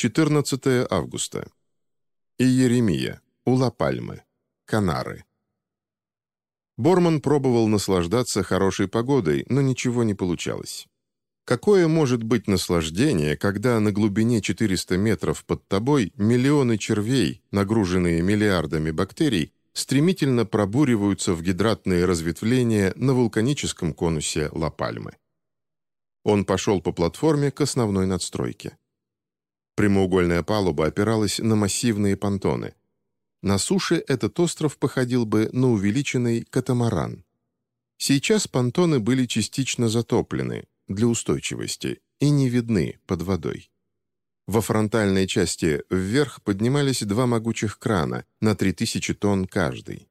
14 августа. Иеремия, Ула-Пальмы, Канары. Борман пробовал наслаждаться хорошей погодой, но ничего не получалось. Какое может быть наслаждение, когда на глубине 400 метров под тобой миллионы червей, нагруженные миллиардами бактерий, стремительно пробуриваются в гидратные разветвления на вулканическом конусе Ла-Пальмы? Он пошел по платформе к основной надстройке. Прямоугольная палуба опиралась на массивные понтоны. На суше этот остров походил бы на увеличенный катамаран. Сейчас понтоны были частично затоплены, для устойчивости и не видны под водой. Во фронтальной части вверх поднимались два могучих крана на 3000 тонн каждый.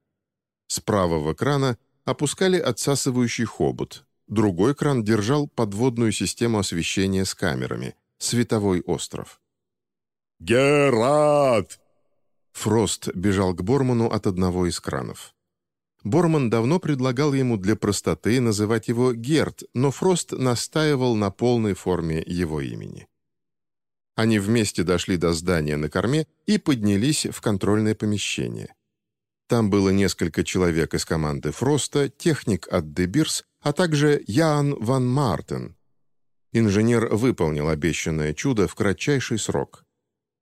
С правого крана опускали отсасывающий хобот, другой кран держал подводную систему освещения с камерами, световой остров. «Герат!» Фрост бежал к Борману от одного из кранов. Борман давно предлагал ему для простоты называть его Герт, но Фрост настаивал на полной форме его имени. Они вместе дошли до здания на корме и поднялись в контрольное помещение. Там было несколько человек из команды Фроста, техник от Дебирс, а также Ян Ван Мартен. Инженер выполнил обещанное чудо в кратчайший срок.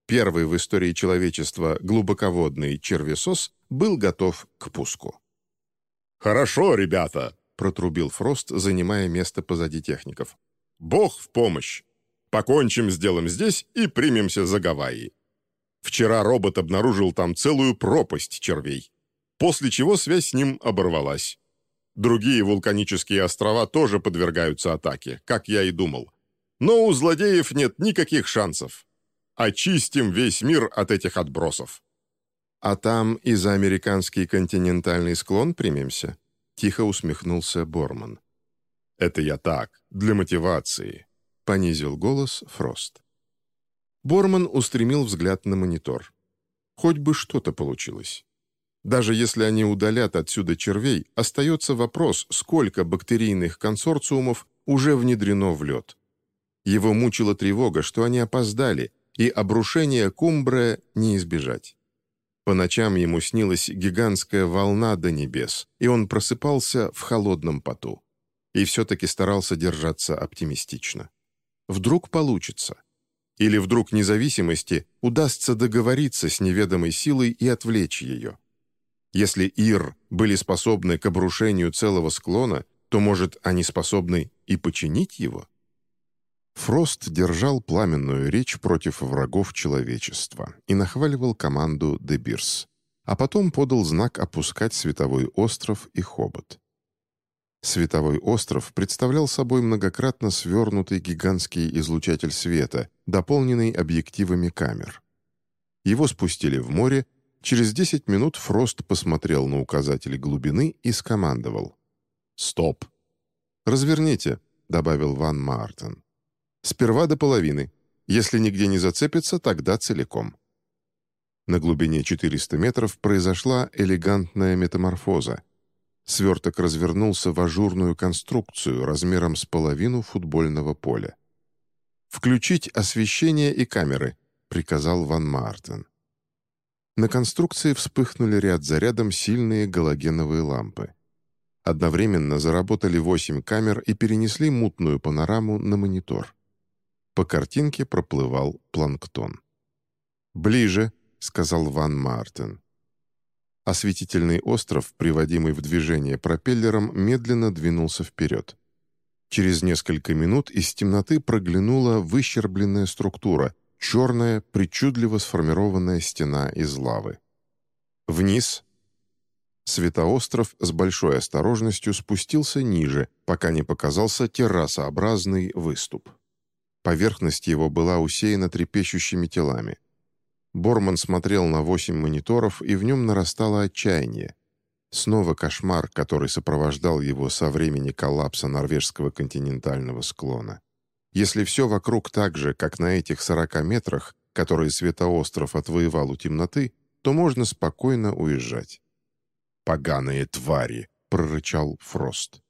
Первый в истории человечества глубоководный червесос был готов к пуску. «Хорошо, ребята», — протрубил Фрост, занимая место позади техников. «Бог в помощь! Покончим с делом здесь и примемся за Гавайи. Вчера робот обнаружил там целую пропасть червей, после чего связь с ним оборвалась. Другие вулканические острова тоже подвергаются атаке, как я и думал. Но у злодеев нет никаких шансов. Очистим весь мир от этих отбросов. «А там и за американский континентальный склон примемся?» — тихо усмехнулся Борман. «Это я так, для мотивации», — понизил голос Фрост. Борман устремил взгляд на монитор. Хоть бы что-то получилось. Даже если они удалят отсюда червей, остается вопрос, сколько бактерийных консорциумов уже внедрено в лед. Его мучила тревога, что они опоздали, и обрушение Кумбре не избежать. По ночам ему снилась гигантская волна до небес, и он просыпался в холодном поту. И все-таки старался держаться оптимистично. Вдруг получится. Или вдруг независимости удастся договориться с неведомой силой и отвлечь ее. Если Ир были способны к обрушению целого склона, то, может, они способны и починить его? Фрост держал пламенную речь против врагов человечества и нахваливал команду «Дебирс», а потом подал знак опускать Световой остров и Хобот. Световой остров представлял собой многократно свернутый гигантский излучатель света, дополненный объективами камер. Его спустили в море, через 10 минут Фрост посмотрел на указатель глубины и скомандовал. «Стоп!» «Разверните», — добавил Ван Мартен. Сперва до половины. Если нигде не зацепится, тогда целиком. На глубине 400 метров произошла элегантная метаморфоза. Сверток развернулся в ажурную конструкцию размером с половину футбольного поля. «Включить освещение и камеры», — приказал Ван Мартен. На конструкции вспыхнули ряд за рядом сильные галогеновые лампы. Одновременно заработали восемь камер и перенесли мутную панораму на монитор. По картинке проплывал планктон. «Ближе», — сказал Ван Мартен. Осветительный остров, приводимый в движение пропеллером, медленно двинулся вперед. Через несколько минут из темноты проглянула выщербленная структура, черная, причудливо сформированная стена из лавы. Вниз. Светоостров с большой осторожностью спустился ниже, пока не показался террасообразный выступ. Поверхность его была усеяна трепещущими телами. Борман смотрел на восемь мониторов, и в нем нарастало отчаяние. Снова кошмар, который сопровождал его со времени коллапса норвежского континентального склона. Если все вокруг так же, как на этих сорока метрах, которые Светоостров отвоевал у темноты, то можно спокойно уезжать. «Поганые твари!» — прорычал Фрост.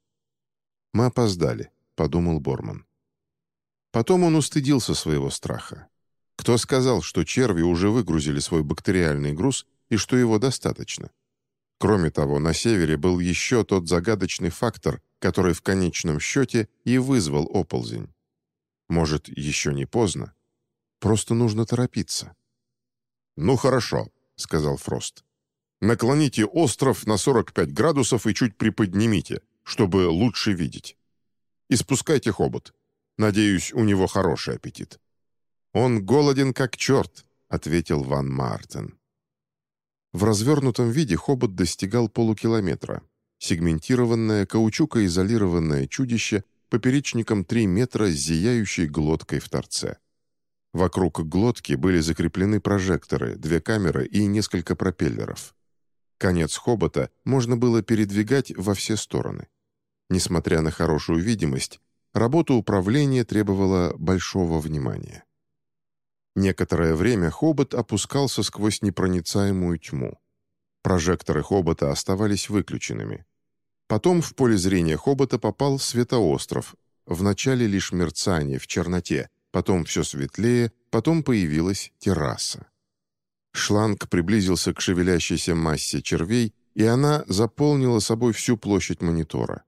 «Мы опоздали», — подумал Борман. Потом он устыдился своего страха. Кто сказал, что черви уже выгрузили свой бактериальный груз и что его достаточно? Кроме того, на севере был еще тот загадочный фактор, который в конечном счете и вызвал оползень. Может, еще не поздно? Просто нужно торопиться. «Ну хорошо», — сказал Фрост. «Наклоните остров на 45 градусов и чуть приподнимите, чтобы лучше видеть. И спускайте хобот. Надеюсь, у него хороший аппетит». «Он голоден как черт», — ответил Ван Мартен. В развернутом виде хобот достигал полукилометра. Сегментированное, каучукоизолированное чудище поперечником 3 метра с зияющей глоткой в торце. Вокруг глотки были закреплены прожекторы, две камеры и несколько пропеллеров. Конец хобота можно было передвигать во все стороны. Несмотря на хорошую видимость, работа управления требовала большого внимания. Некоторое время хобот опускался сквозь непроницаемую тьму. Прожекторы хобота оставались выключенными. Потом в поле зрения хобота попал светоостров, вначале лишь мерцание в черноте, потом все светлее, потом появилась терраса. Шланг приблизился к шевелящейся массе червей, и она заполнила собой всю площадь монитора.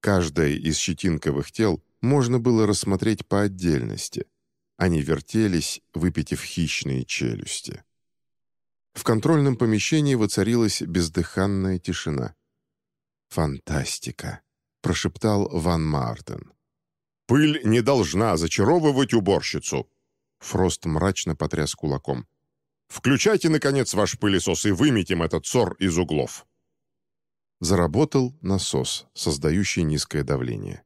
Каждое из щетинковых тел можно было рассмотреть по отдельности. Они вертелись, выпитив хищные челюсти. В контрольном помещении воцарилась бездыханная тишина. «Фантастика!» — прошептал Ван Мартен. «Пыль не должна зачаровывать уборщицу!» Фрост мрачно потряс кулаком. «Включайте, наконец, ваш пылесос и выметим этот ссор из углов!» Заработал насос, создающий низкое давление.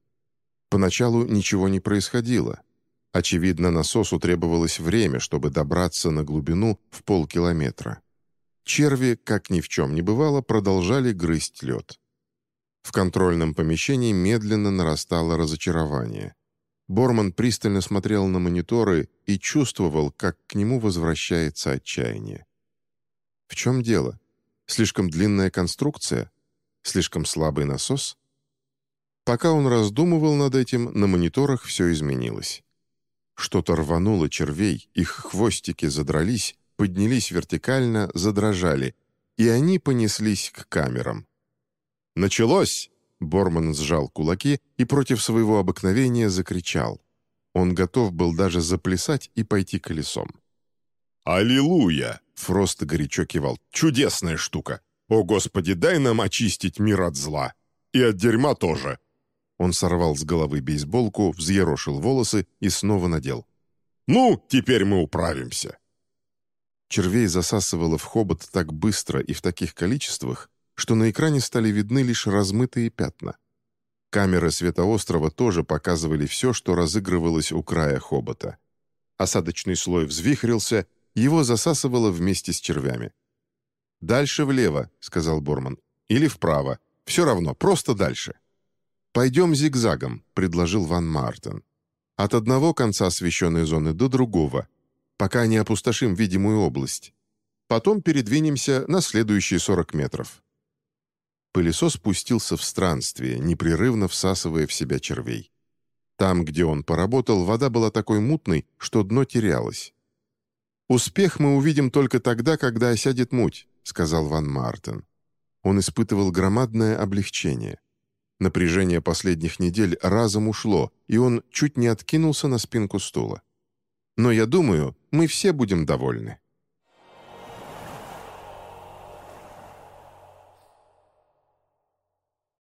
Поначалу ничего не происходило. Очевидно, насосу требовалось время, чтобы добраться на глубину в полкилометра. Черви, как ни в чем не бывало, продолжали грызть лед. В контрольном помещении медленно нарастало разочарование. Борман пристально смотрел на мониторы и чувствовал, как к нему возвращается отчаяние. В чем дело? Слишком длинная конструкция? Слишком слабый насос? Пока он раздумывал над этим, на мониторах все изменилось. Что-то рвануло червей, их хвостики задрались, поднялись вертикально, задрожали, и они понеслись к камерам. «Началось!» Борман сжал кулаки и против своего обыкновения закричал. Он готов был даже заплясать и пойти колесом. «Аллилуйя!» — Фрост горячо кивал. «Чудесная штука! О, Господи, дай нам очистить мир от зла! И от дерьма тоже!» Он сорвал с головы бейсболку, взъерошил волосы и снова надел. «Ну, теперь мы управимся!» Червей засасывало в хобот так быстро и в таких количествах, что на экране стали видны лишь размытые пятна. Камеры светоострова тоже показывали все, что разыгрывалось у края хобота. Осадочный слой взвихрился, его засасывало вместе с червями. «Дальше влево», — сказал Борман. «Или вправо. Все равно, просто дальше». «Пойдем зигзагом», — предложил Ван Мартен. «От одного конца освещенной зоны до другого, пока не опустошим видимую область. Потом передвинемся на следующие 40 метров». Пылесос спустился в странствие, непрерывно всасывая в себя червей. Там, где он поработал, вода была такой мутной, что дно терялось. «Успех мы увидим только тогда, когда осядет муть», — сказал Ван Мартен. Он испытывал громадное облегчение. Напряжение последних недель разом ушло, и он чуть не откинулся на спинку стула. «Но я думаю, мы все будем довольны».